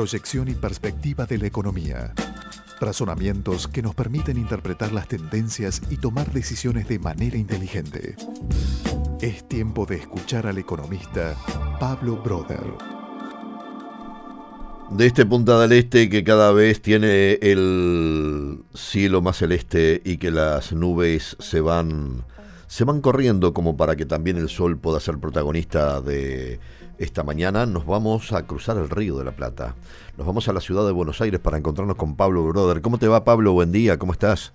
proyección y perspectiva de la economía. Razonamientos que nos permiten interpretar las tendencias y tomar decisiones de manera inteligente. Es tiempo de escuchar al economista Pablo Broder. De este Punta del Este que cada vez tiene el cielo más celeste y que las nubes se van se van corriendo como para que también el sol pueda ser protagonista de esta mañana, nos vamos a cruzar el río de la Plata. Nos vamos a la ciudad de Buenos Aires para encontrarnos con Pablo Broder. ¿Cómo te va Pablo? Buen día, ¿cómo estás?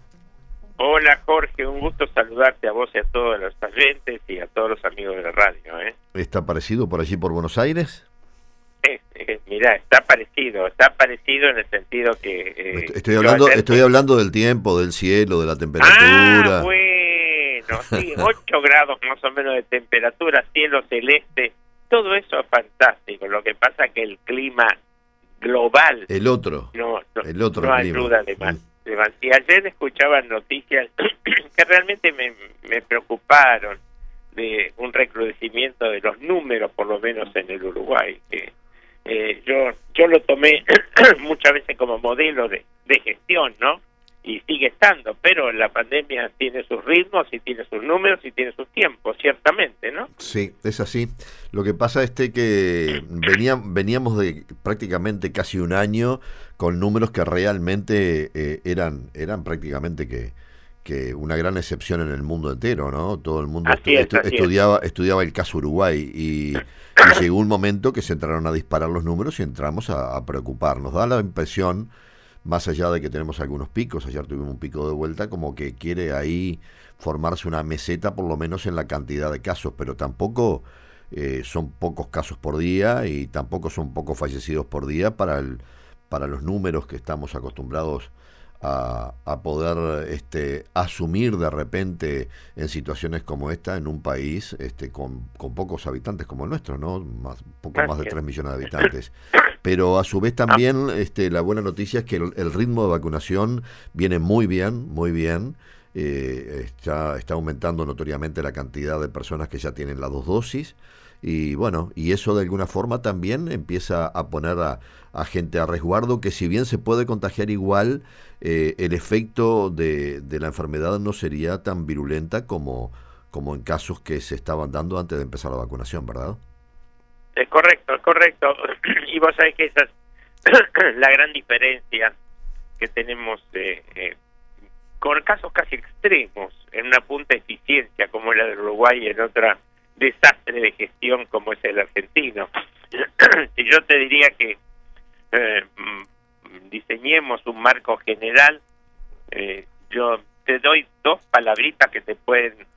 Hola Jorge, un gusto saludarte a vos y a todos los oyentes y a todos los amigos de la radio. ¿eh? ¿Está parecido por allí por Buenos Aires? Eh, eh, mira, está parecido, está parecido en el sentido que... Eh, estoy hablando, estoy hablando del tiempo, del cielo, de la temperatura. Ah, bueno, sí, 8 grados más o menos de temperatura, cielo celeste, todo eso es fantástico. Lo que pasa es que el clima global. El otro. No, el otro ayuda de más. Y ayer escuchaba noticias que realmente me, me preocuparon de un recrudecimiento de los números, por lo menos en el Uruguay. Que eh, yo yo lo tomé muchas veces como modelo de, de gestión, ¿no? Y sigue estando, pero la pandemia tiene sus ritmos y tiene sus números y tiene sus tiempos, ciertamente, ¿no? Sí, es así. Lo que pasa es que veníamos de prácticamente casi un año con números que realmente eh, eran, eran prácticamente que, que una gran excepción en el mundo entero, ¿no? Todo el mundo estudiaba, estudiaba el caso Uruguay y, llegó un momento que se entraron a disparar los números y entramos a, a preocuparnos. Da la impresión más allá de que tenemos algunos picos, ayer tuvimos un pico de vuelta, como que quiere ahí formarse una meseta por lo menos en la cantidad de casos, pero tampoco eh, son pocos casos por día y tampoco son pocos fallecidos por día para, el, para los números que estamos acostumbrados a, poder este, asumir de repente en situaciones como esta en un país este, con, con pocos habitantes como el nuestro, ¿no? Más, poco más de 3 millones de habitantes. Pero a su vez también este, la buena noticia es que el, ritmo de vacunación viene muy bien, muy bien. Eh, está, está aumentando notoriamente la cantidad de personas que ya tienen las dos dosis y bueno, y eso de alguna forma también empieza a poner a, gente a resguardo que si bien se puede contagiar igual, eh, el efecto de, de, la enfermedad no sería tan virulenta como, como en casos que se estaban dando antes de empezar la vacunación, ¿verdad? Es correcto, es correcto. Y vos sabés que esa es la gran diferencia que tenemos eh, eh, con casos casi extremos en una punta eficiencia como la de Uruguay y en otra desastre de gestión como es el argentino. si yo te diría que eh, mm, diseñemos un marco general, eh, yo te doy dos palabritas que te pueden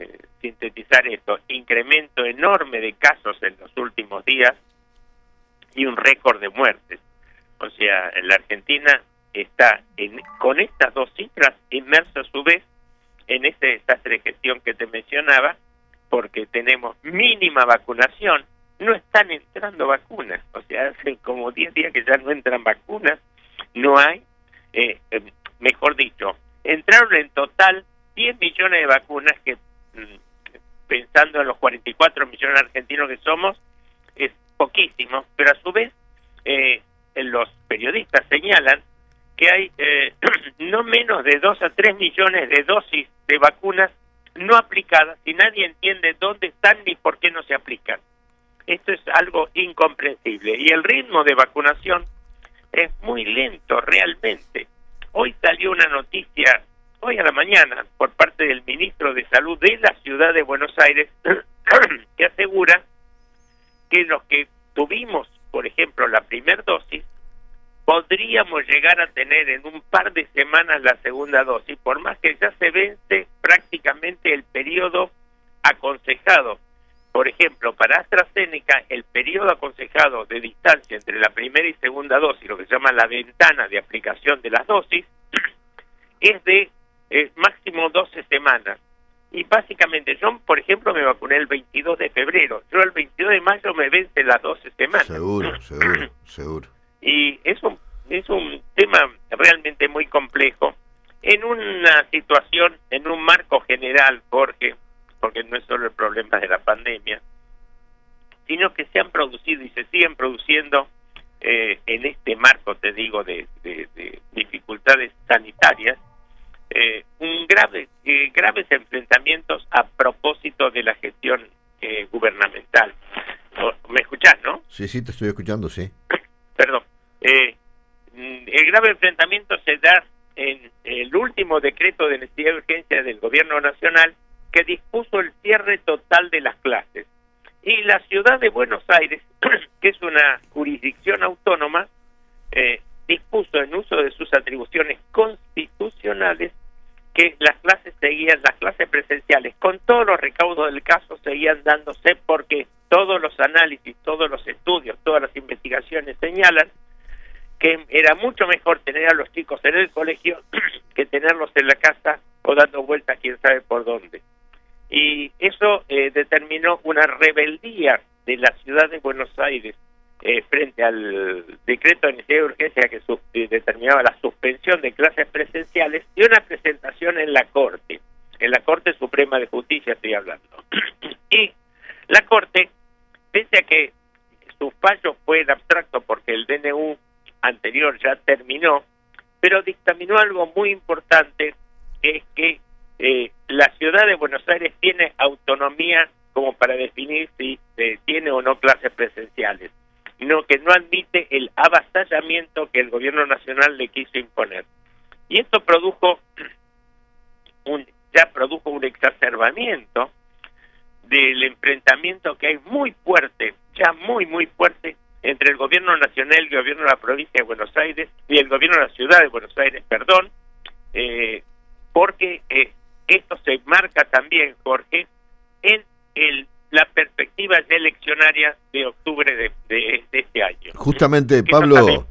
eh, sintetizar esto. Incremento enorme de casos en los últimos días y un récord de muertes. O sea, la Argentina está en, con estas dos cifras inmersa a su vez en ese desastre de gestión que te mencionaba porque tenemos mínima vacunación, no están entrando vacunas. O sea, hace como 10 días que ya no entran vacunas, no hay, eh, eh, mejor dicho, entraron en total 10 millones de vacunas que, mm, pensando en los 44 millones de argentinos que somos, es poquísimo, pero a su vez eh, los periodistas señalan que hay eh, no menos de 2 a 3 millones de dosis de vacunas no aplicadas y nadie entiende dónde están ni por qué no se aplican. Esto es algo incomprensible y el ritmo de vacunación es muy lento realmente. Hoy salió una noticia, hoy a la mañana, por parte del ministro de Salud de la ciudad de Buenos Aires, que asegura que los que tuvimos, por ejemplo, la primera dosis, podríamos llegar a tener en un par de semanas la segunda dosis, por más que ya se vence prácticamente el periodo aconsejado. Por ejemplo, para AstraZeneca, el periodo aconsejado de distancia entre la primera y segunda dosis, lo que se llama la ventana de aplicación de las dosis, es de máximo 12 semanas. Y básicamente, yo, por ejemplo, me vacuné el 22 de febrero. Yo el 22 de mayo me vence las 12 semanas. Seguro, seguro, seguro y es un, es un tema realmente muy complejo. En una situación, en un marco general, Jorge, porque no es solo el problema de la pandemia, sino que se han producido y se siguen produciendo eh, en este marco, te digo, de, dificultades sanitarias, eh, un grave, eh, graves enfrentamientos a propósito de la gestión gubernamental. ¿Me escuchás, no? Sí, sí, te estoy escuchando, sí. Perdón. el grave enfrentamiento se da en el último decreto de necesidad de urgencia del gobierno nacional que dispuso el cierre total de las clases. Y la ciudad de Buenos Aires, que es una jurisdicción autónoma, eh, dispuso en uso de sus atribuciones constitucionales que las clases seguían, las clases presenciales, con todos los recaudos del caso, seguían dándose porque todos los análisis, todos los estudios, todas las investigaciones señalan que era mucho mejor tener a los chicos en el colegio que tenerlos en la casa o dando vueltas quién sabe por dónde. Y eso eh, determinó una rebeldía de la ciudad de Buenos Aires eh, frente al decreto de necesidad de urgencia que eh, determinaba la suspensión de clases presenciales y una presentación en la Corte, en la Corte Suprema de Justicia estoy hablando. y la Corte, pese a que su fallo fue en abstracto porque el DNU anterior ya terminó, pero dictaminó algo muy importante, que es que eh, la ciudad de Buenos Aires tiene autonomía como para definir si eh, tiene o no clases presenciales, no que no admite el avasallamiento que el gobierno nacional le quiso imponer. Y esto produjo un ya produjo un exacerbamiento del enfrentamiento que hay muy fuerte, ya muy muy fuerte entre el gobierno nacional el gobierno de la provincia de Buenos Aires y el gobierno de la ciudad de Buenos Aires, perdón, eh, porque eh, esto se marca también, Jorge, en el, la perspectiva eleccionaria de octubre de, este año. Justamente, Pablo,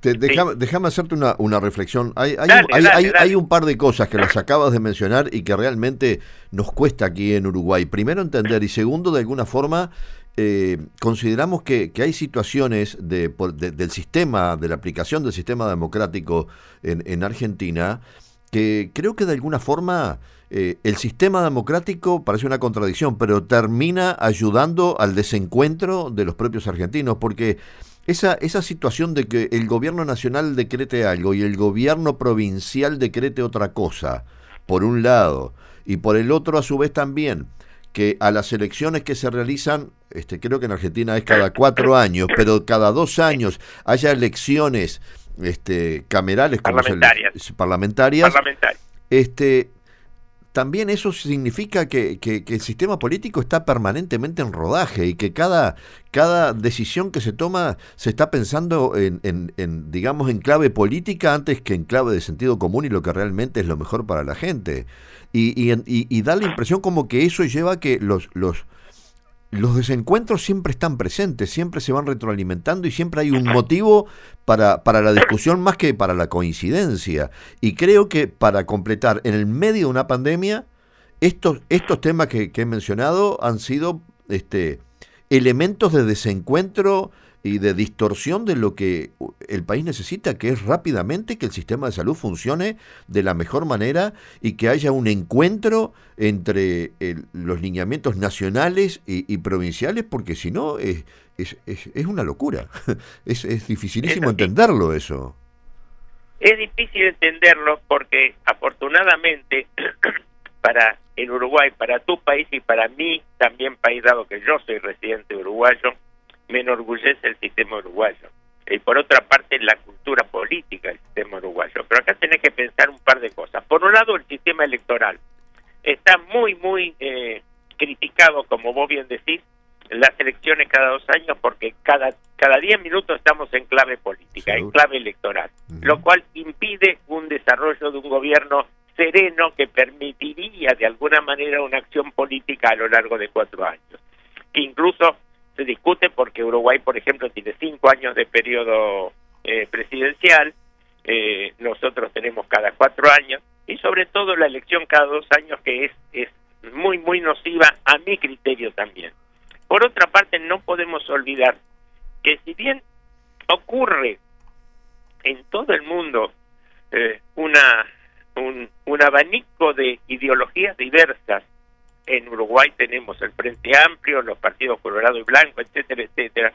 déjame, hacerte una, una reflexión. Hay, hay, hay, un par de cosas que las acabas de mencionar y que realmente nos cuesta aquí en Uruguay. Primero, entender y segundo, de alguna forma, eh, consideramos que, hay situaciones de, del sistema, de la aplicación del sistema democrático en, Argentina, que creo que de alguna forma eh, el sistema democrático parece una contradicción, pero termina ayudando al desencuentro de los propios argentinos, porque esa, esa situación de que el gobierno nacional decrete algo y el gobierno provincial decrete otra cosa, por un lado, y por el otro a su vez también, que a las elecciones que se realizan, este, creo que en Argentina es cada cuatro años, pero cada dos años haya elecciones este, camerales como parlamentarias. parlamentarias, este, también eso significa que, que, el sistema político está permanentemente en rodaje y que cada, cada decisión que se toma se está pensando en, en, digamos, en clave política antes que en clave de sentido común y lo que realmente es lo mejor para la gente. Y, y, y, da la impresión como que eso lleva a que los, los, los desencuentros siempre están presentes, siempre se van retroalimentando y siempre hay un motivo para, para la discusión más que para la coincidencia. Y creo que para completar, en el medio de una pandemia, estos, estos temas que, he mencionado han sido este, elementos de desencuentro y de distorsión de lo que el país necesita, que es rápidamente que el sistema de salud funcione de la mejor manera y que haya un encuentro entre los lineamientos nacionales y, provinciales, porque si no es, es, es, una locura. es, es dificilísimo entenderlo eso. Es difícil entenderlo porque afortunadamente para el Uruguay, para tu país y para mí también país dado que yo soy residente uruguayo, me enorgullece el sistema uruguayo. Y por otra parte, la cultura política del sistema uruguayo. Pero acá tenés que pensar un par de cosas. Por un lado, el sistema electoral. Está muy, muy eh, criticado, como vos bien decís, las elecciones cada dos años porque cada cada diez minutos estamos en clave política, en clave electoral, lo cual impide un desarrollo de un gobierno sereno que permitiría de alguna manera una acción política a lo largo de cuatro años. Que incluso se discute porque Uruguay, por ejemplo, tiene cinco años de periodo eh, presidencial, eh, nosotros tenemos cada cuatro años, y sobre todo la elección cada dos años que es, es muy, muy nociva a mi criterio también. Por otra parte, no podemos olvidar que si bien ocurre en todo el mundo eh, una un, un abanico de ideologías diversas en Uruguay tenemos el Frente Amplio, los partidos Colorado y Blanco, etcétera, etcétera.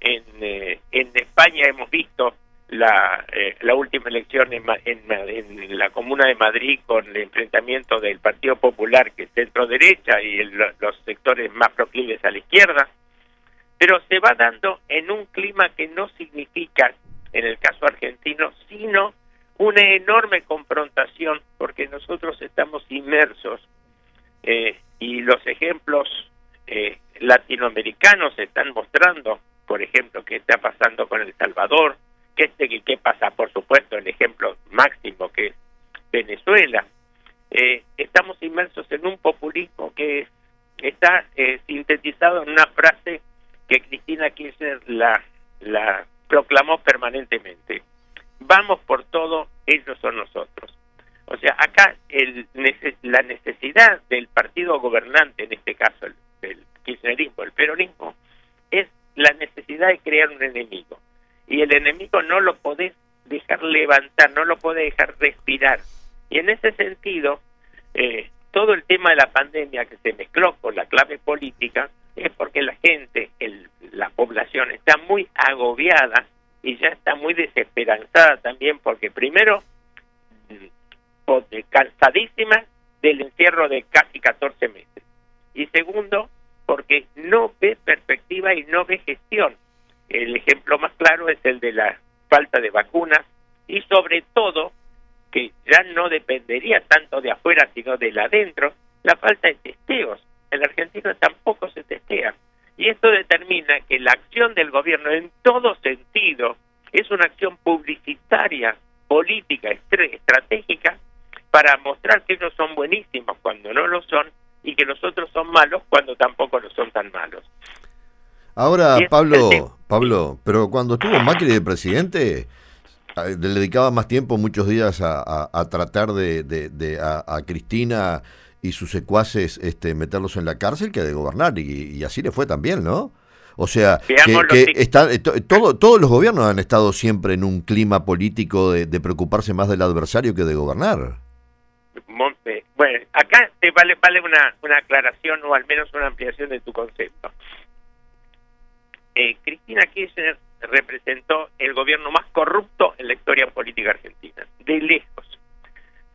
En, eh, en España hemos visto la, eh, la última elección en, en, la Comuna de Madrid con el enfrentamiento del Partido Popular, que es centro-derecha, y los sectores más proclives a la izquierda, pero se va dando en un clima que no significa, en el caso argentino, sino una enorme confrontación, porque nosotros estamos inmersos eh, y los ejemplos eh, latinoamericanos están mostrando, por ejemplo, qué está pasando con El Salvador, qué, este, qué pasa, por supuesto, el ejemplo máximo que es Venezuela. Eh, estamos inmersos en un populismo que está eh, sintetizado en una frase que Cristina Kirchner la, la proclamó permanentemente. Vamos por todo, ellos son nosotros. O sea, acá el, la necesidad del partido gobernante, en este caso el, el kirchnerismo, el peronismo, es la necesidad de crear un enemigo. Y el enemigo no lo podés dejar levantar, no lo podés dejar respirar. Y en ese sentido, eh, todo el tema de la pandemia que se mezcló con la clave política es porque la gente, el, la población está muy agobiada y ya está muy desesperanzada también porque primero cansadísima del encierro de casi 14 meses. Y segundo, porque no ve perspectiva y no ve gestión. El ejemplo más claro es el de la falta de vacunas y sobre todo, que ya no dependería tanto de afuera sino de la adentro, la falta de testeos. En la Argentina tampoco se testea. Y esto determina que la acción del gobierno en todo sentido es una acción publicitaria, política, estratégica, para mostrar que ellos son buenísimos cuando no lo son y que los otros son malos cuando tampoco lo son tan malos. Ahora, Pablo, Pablo, pero cuando estuvo Macri de presidente, le dedicaba más tiempo, muchos días, a, tratar de, a, Cristina y sus secuaces este, meterlos en la cárcel que de gobernar, y, así le fue también, ¿no? O sea, que, está, eh, todo, todos los gobiernos han estado siempre en un clima político de, de preocuparse más del adversario que de gobernar. Bueno, acá te vale, vale una, una aclaración o al menos una ampliación de tu concepto. Eh, Cristina Kirchner representó el gobierno más corrupto en la historia política argentina, de lejos.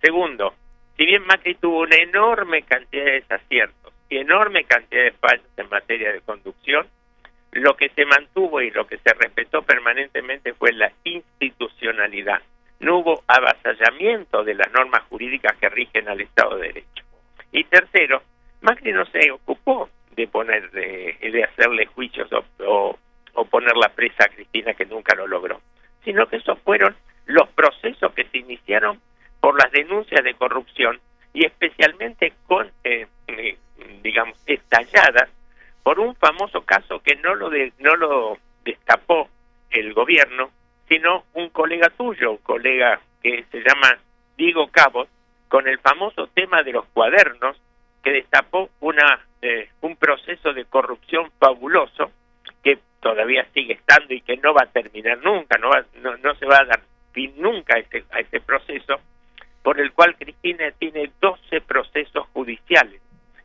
Segundo, si bien Macri tuvo una enorme cantidad de desaciertos y enorme cantidad de fallos en materia de conducción, lo que se mantuvo y lo que se respetó permanentemente fue la institucionalidad no hubo avasallamiento de las normas jurídicas que rigen al Estado de Derecho. Y tercero, Macri no se ocupó de poner de, hacerle juicios o, o, poner la presa a Cristina que nunca lo logró, sino que esos fueron los procesos que se iniciaron por las denuncias de corrupción y especialmente con, eh, eh, digamos, estalladas por un famoso caso que no lo de, no lo destapó el gobierno, sino un colega tuyo, un colega que se llama Diego Cabot, con el famoso tema de los cuadernos, que destapó una eh, un proceso de corrupción fabuloso que todavía sigue estando y que no va a terminar nunca, no, no, no se va a dar fin nunca a ese, a ese proceso, por el cual Cristina tiene 12 procesos judiciales.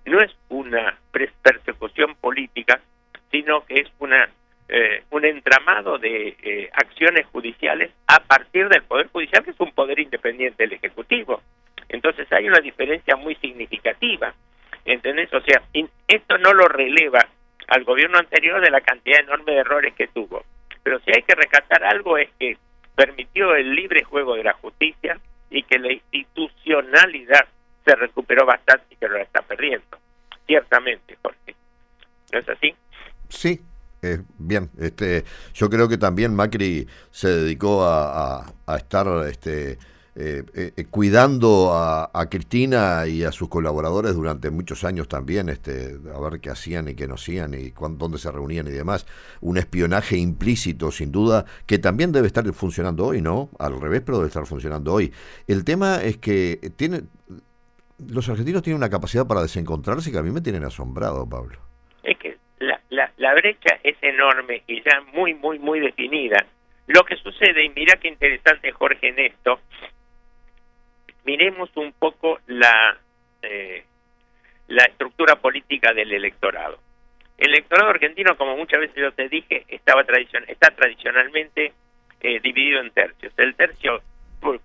No es una persecución política, sino que es una eh, un entramado de eh, acciones judiciales a partir del Poder Judicial, que es un poder independiente del Ejecutivo. Entonces hay una diferencia muy significativa. ¿Entendés? O sea, esto no lo releva al gobierno anterior de la cantidad enorme de errores que tuvo. Pero si hay que rescatar algo es que permitió el libre juego de la justicia y que la institucionalidad se recuperó bastante y que lo está perdiendo. Ciertamente, Jorge. ¿No es así? Sí, bien, este, yo creo que también Macri se dedicó a, estar este, eh, eh, cuidando a, Cristina y a sus colaboradores durante muchos años también, este, a ver qué hacían y qué no hacían y dónde se reunían y demás. Un espionaje implícito, sin duda, que también debe estar funcionando hoy, ¿no? Al revés, pero debe estar funcionando hoy. El tema es que tiene, los argentinos tienen una capacidad para desencontrarse que a mí me tienen asombrado, Pablo. La, brecha es enorme y ya muy, muy, muy definida. Lo que sucede, y mira qué interesante Jorge en esto, miremos un poco la, eh, la estructura política del electorado. El electorado argentino, como muchas veces yo te dije, estaba tradicion está tradicionalmente eh, dividido en tercios. El tercio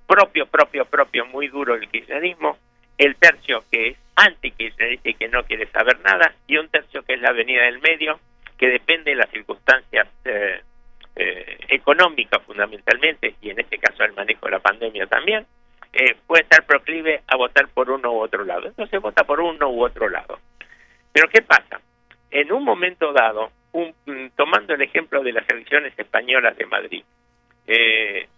propio, propio, propio, muy duro del kirchnerismo, el tercio que es anti-kirchnerista y que no quiere saber nada, y un tercio que es la avenida del medio, que depende de las circunstancias eh, eh, económicas fundamentalmente, y en este caso el manejo de la pandemia también, eh, puede estar proclive a votar por uno u otro lado. Entonces vota por uno u otro lado. Pero ¿qué pasa? En un momento dado, un, mm, tomando el ejemplo de las elecciones españolas de Madrid, eh,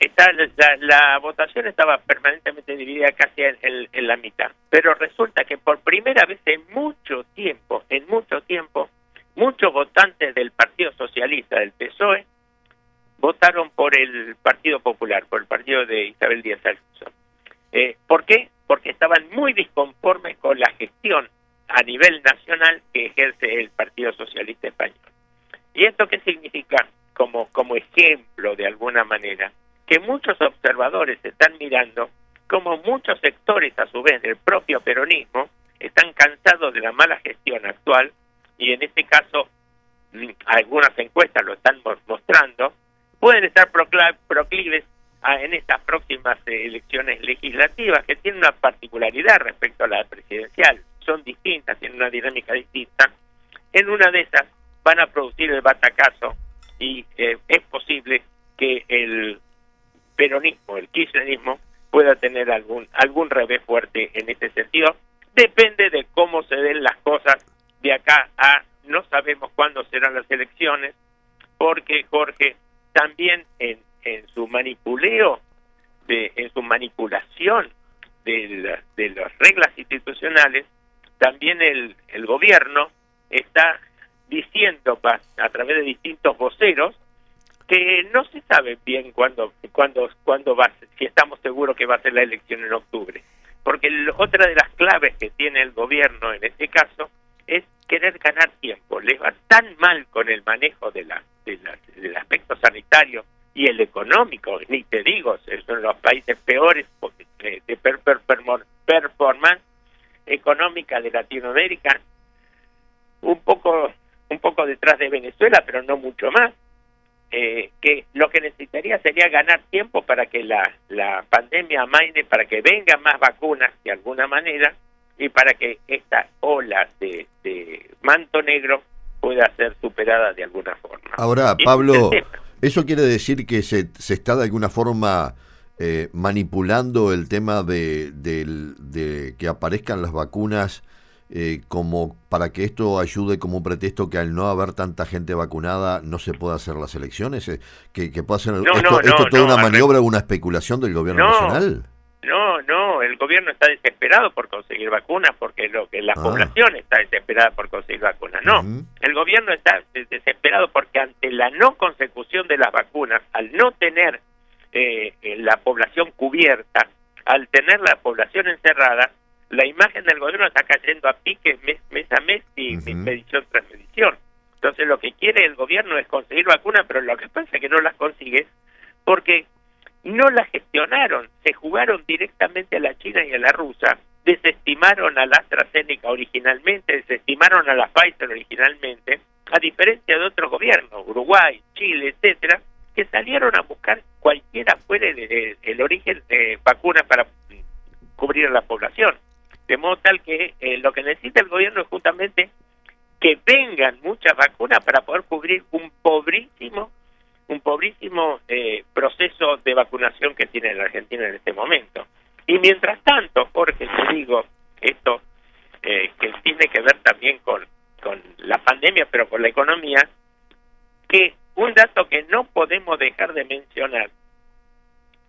está la, votación estaba permanentemente dividida casi en, la mitad, pero resulta que por primera vez en mucho tiempo, en mucho tiempo, muchos votantes del Partido Socialista, del PSOE, votaron por el Partido Popular, por el partido de Isabel Díaz Ayuso. Eh, ¿Por qué? Porque estaban muy disconformes con la gestión a nivel nacional que ejerce el Partido Socialista Español. ¿Y esto qué significa como, como ejemplo de alguna manera? Que muchos observadores están mirando como muchos sectores a su vez del propio peronismo están cansados de la mala gestión actual y en este caso mm, algunas encuestas lo están mostrando, pueden estar proclives en estas próximas eh, elecciones legislativas que tienen una particularidad respecto a la presidencial, son distintas, tienen una dinámica distinta. En una de esas van a producir el batacazo y eh, es posible que el peronismo, el kirchnerismo, pueda tener algún algún revés fuerte en este sentido. Depende de cómo se den las cosas de acá a no sabemos cuándo serán las elecciones, porque Jorge también en, en su manipuleo, de, en su manipulación de, de las reglas institucionales, también el, el gobierno está diciendo a través de distintos voceros que no se sabe bien cuándo cuándo cuándo va si estamos seguros que va a ser la elección en octubre. Porque otra de las claves que tiene el gobierno en este caso es querer ganar tiempo les va tan mal con el manejo de la del aspecto sanitario y el económico, ni te digo, son los países peores de performance económica de Latinoamérica, un poco, un poco detrás de Venezuela, pero no mucho más. Eh, que lo que necesitaría sería ganar tiempo para que la, la pandemia amaine, para que vengan más vacunas de alguna manera y para que esta ola de, de manto negro pueda ser superada de alguna forma. Ahora, Pablo, ¿eso quiere decir que se, se está de alguna forma eh, manipulando el tema de, de, que aparezcan las vacunas eh, como para que esto ayude como un pretexto que al no haber tanta gente vacunada no se pueda hacer las elecciones? Eh, ¿Que, que pueda ser esto, esto toda una maniobra o una especulación del gobierno nacional? No, no, el gobierno está desesperado por conseguir vacunas porque lo que la ah. población está desesperada por conseguir vacunas. No, el gobierno está desesperado porque ante la no consecución de las vacunas, al no tener eh, la población cubierta, al tener la población encerrada, la imagen del gobierno está cayendo a pique mes, mes a mes y medición tras medición. Entonces lo que quiere el gobierno es conseguir vacunas, pero lo que pasa es que no las consigue porque no la gestionaron, se jugaron directamente a la China y a la rusa, desestimaron a la AstraZeneca originalmente, desestimaron a la Pfizer originalmente, a diferencia de otros gobiernos, Uruguay, Chile, etcétera, que salieron a buscar cualquiera fuera el, origen de vacunas para cubrir a la población. De modo tal que eh, lo que necesita el gobierno es justamente que vengan muchas vacunas para poder cubrir un pobrísimo un pobrísimo eh, proceso de vacunación que tiene la Argentina en este momento. Y mientras tanto, Jorge, te digo esto eh, que tiene que ver también con, con la pandemia, pero con la economía, que un dato que no podemos dejar de mencionar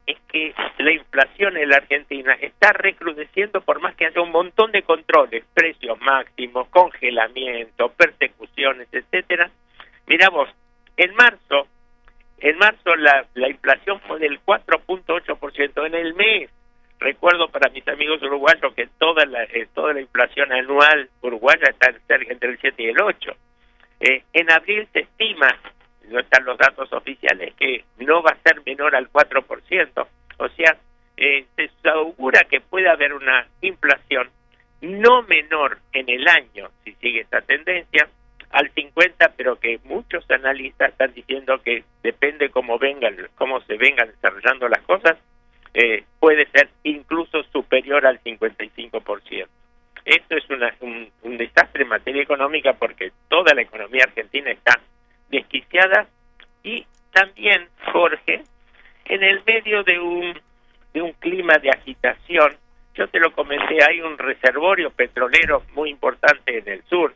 es que la inflación en la Argentina está recrudeciendo por más que haya un montón de controles, precios máximos, congelamiento, persecuciones, etcétera. Mira vos, en marzo en marzo la, la inflación fue del 4.8% en el mes. Recuerdo para mis amigos uruguayos que toda la, eh, toda la inflación anual uruguaya está entre el 7 y el 8. Eh, en abril se estima, no están los datos oficiales, que no va a ser menor al 4%. O sea, eh, se augura que puede haber una inflación no menor en el año, si sigue esta tendencia, al 50, pero que muchos analistas están diciendo que depende cómo vengan, cómo se vengan desarrollando las cosas, eh, puede ser incluso superior al 55%. Esto es una, un, un, desastre en materia económica porque toda la economía argentina está desquiciada y también, Jorge, en el medio de un, de un clima de agitación, yo te lo comenté, hay un reservorio petrolero muy importante en el sur,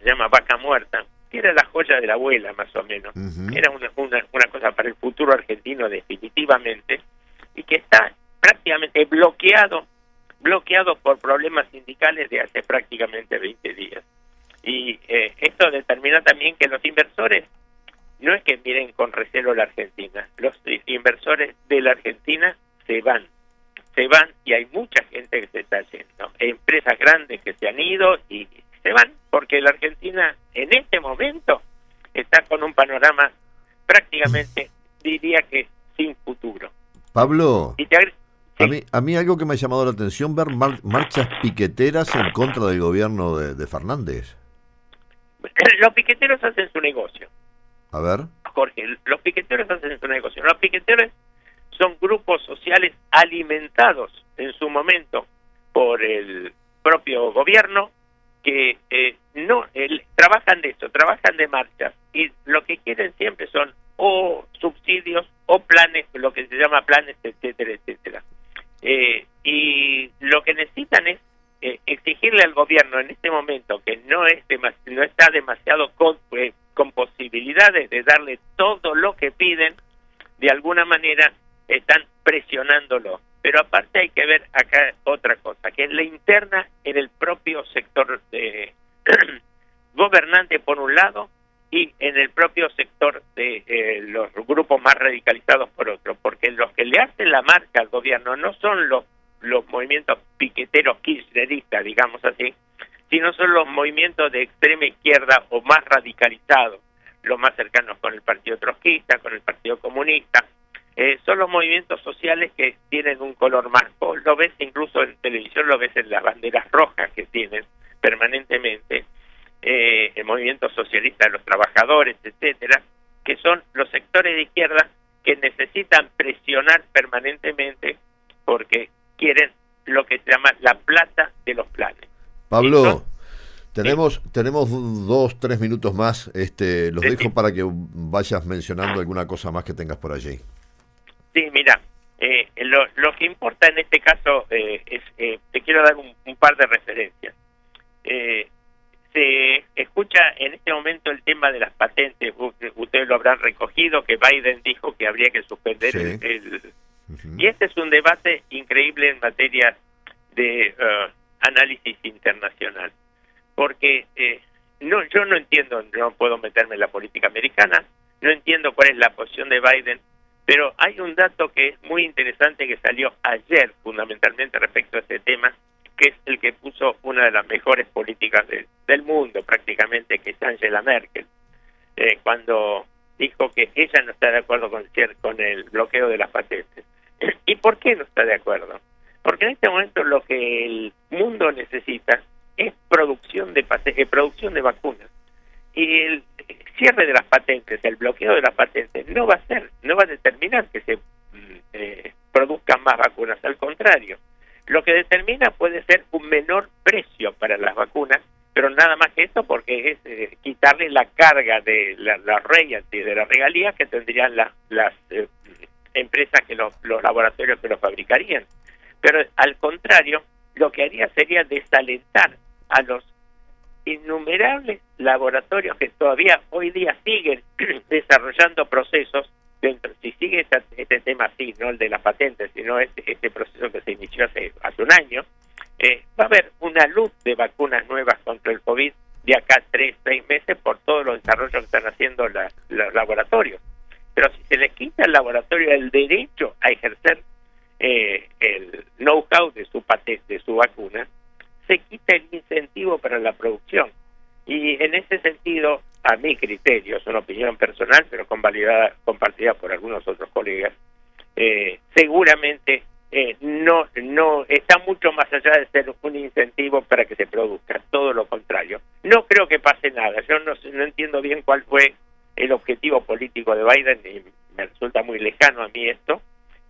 se llama Vaca Muerta, que era la joya de la abuela, más o menos. Era una, una, una cosa para el futuro argentino definitivamente, y que está prácticamente bloqueado, bloqueado por problemas sindicales de hace prácticamente 20 días. Y eh, esto determina también que los inversores no es que miren con recelo la Argentina, los inversores de la Argentina se van, se van y hay mucha gente que se está yendo, empresas grandes que se han ido y se van porque la Argentina en este momento está con un panorama prácticamente, diría que sin futuro. Pablo, a, mí, a mí algo que me ha llamado la atención, ver marchas piqueteras en contra del gobierno de Fernández. Los piqueteros hacen su negocio. A ver. Jorge, los piqueteros hacen su negocio. Los piqueteros son grupos sociales alimentados en su momento por el propio gobierno que eh, no trabajan de eso, trabajan de marchas y lo que quieren siempre son o subsidios o planes, lo que se llama planes, etcétera, etcétera. Eh, y lo que necesitan es eh, exigirle al gobierno en este momento que no es no está demasiado eh, con posibilidades de darle todo lo que piden, de alguna manera están presionándolo. Pero aparte hay que ver acá otra cosa, que es la interna en el propio sector de gobernante por un lado y en el propio sector de eh, los grupos más radicalizados por otro, porque los que le hacen la marca al gobierno no son los los movimientos piqueteros kirchneristas, digamos así, sino son los movimientos de extrema izquierda o más radicalizados, los más cercanos con el Partido Trotskista, con el Partido Comunista. Eh, son los movimientos sociales que tienen un color más. lo ves incluso en televisión, lo ves en las banderas rojas que tienen permanentemente. Eh, el movimiento socialista de los trabajadores, etcétera, que son los sectores de izquierda que necesitan presionar permanentemente porque quieren lo que se llama la plata de los planes. Pablo, tenemos tenemos dos, tres minutos más. Este, los dejo para que vayas mencionando alguna cosa más que tengas por allí. Sí, mira, eh, lo, lo, que importa en este caso eh, es, eh, te quiero dar un, par de referencias. se escucha en este momento el tema de las patentes, ustedes lo habrán recogido, que Biden dijo que habría que suspender el y este es un debate increíble en materia de uh, análisis internacional, porque eh, no, yo no entiendo, no puedo meterme en la política americana, no entiendo cuál es la posición de Biden, pero hay un dato que es muy interesante que salió ayer fundamentalmente respecto a este tema, que es el que puso una de las mejores políticas del mundo prácticamente, que es Angela Merkel, eh, cuando dijo que ella no está de acuerdo con, con el bloqueo de las patentes. ¿Y por qué no está de acuerdo? Porque en este momento lo que el mundo necesita es producción de eh, producción de vacunas. Y el cierre de las patentes, el bloqueo de las patentes, no va a ser, no va a determinar que se mm, eh, produzcan más vacunas, al contrario. Lo que determina puede ser un menor precio para las vacunas, pero nada más que eso porque es eh, quitarle la carga de la, la de la regalía que tendrían las, las empresas que los, laboratorios que lo fabricarían. Pero al contrario, lo que haría sería desalentar a los innumerables laboratorios que todavía hoy día siguen desarrollando procesos dentro, si sigue este, tema así, no el de las patentes, sino este, este proceso que se inició hace, hace un año, eh, va a haber una luz de vacunas nuevas contra el COVID de acá tres, seis meses por todos los desarrollos que están haciendo los laboratorios. Pero si se le quita al laboratorio el derecho a ejercer para la producción. Y en ese sentido, a mi criterio, es una opinión personal, pero convalidada, compartida por algunos otros colegas, eh, seguramente eh, no, no está mucho más allá de ser un incentivo para que se produzca, todo lo contrario. No creo que pase nada, yo no, no entiendo bien cuál fue el objetivo político de Biden y me resulta muy lejano a mí esto,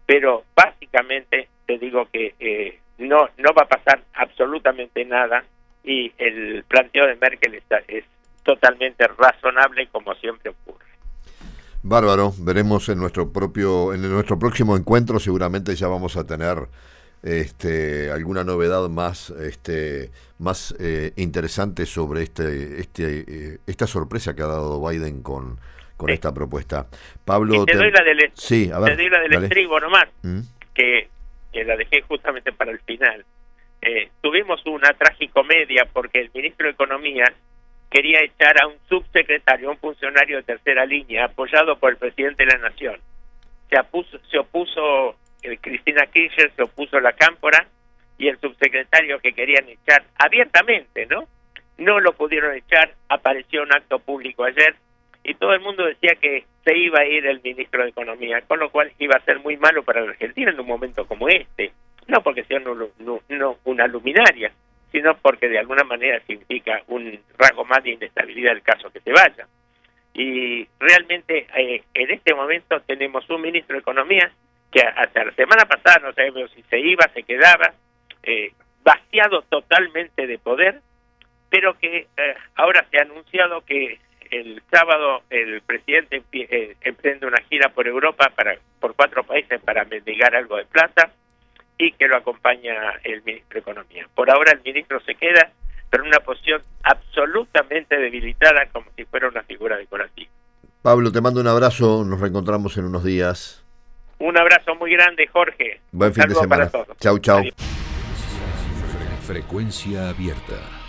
pero básicamente te digo que eh, no, no va a pasar absolutamente nada y el planteo de Merkel está, es totalmente razonable como siempre ocurre. Bárbaro, veremos en nuestro propio, en nuestro próximo encuentro seguramente ya vamos a tener este, alguna novedad más, este, más eh, interesante sobre este, este, eh, esta sorpresa que ha dado Biden con, con esta propuesta. Pablo, te, doy la del, sí, te doy la del estribo nomás, ¿Mm? que, que la dejé justamente para el final. Eh, tuvimos una tragicomedia porque el ministro de Economía quería echar a un subsecretario, un funcionario de tercera línea, apoyado por el presidente de la Nación. Se opuso, se opuso eh, Cristina Kirchner, se opuso la Cámpora y el subsecretario que querían echar abiertamente, ¿no? No lo pudieron echar, apareció un acto público ayer y todo el mundo decía que se iba a ir el ministro de Economía, con lo cual iba a ser muy malo para la Argentina en un momento como este, no porque sea no, una luminaria, sino porque de alguna manera significa un rasgo más de inestabilidad del caso que se vaya. Y realmente eh, en este momento tenemos un ministro de Economía que hasta la semana pasada no sabemos si se iba, se quedaba, eh, vaciado totalmente de poder, pero que eh, ahora se ha anunciado que el sábado el presidente eh, emprende una gira por Europa para por cuatro países para mendigar algo de plata y que lo acompaña el ministro de Economía. Por ahora el ministro se queda, pero en una posición absolutamente debilitada como si fuera una figura decorativa. Pablo, te mando un abrazo, nos reencontramos en unos días. Un abrazo muy grande, Jorge. Buen fin de semana. Chau, chau. Frecuencia abierta.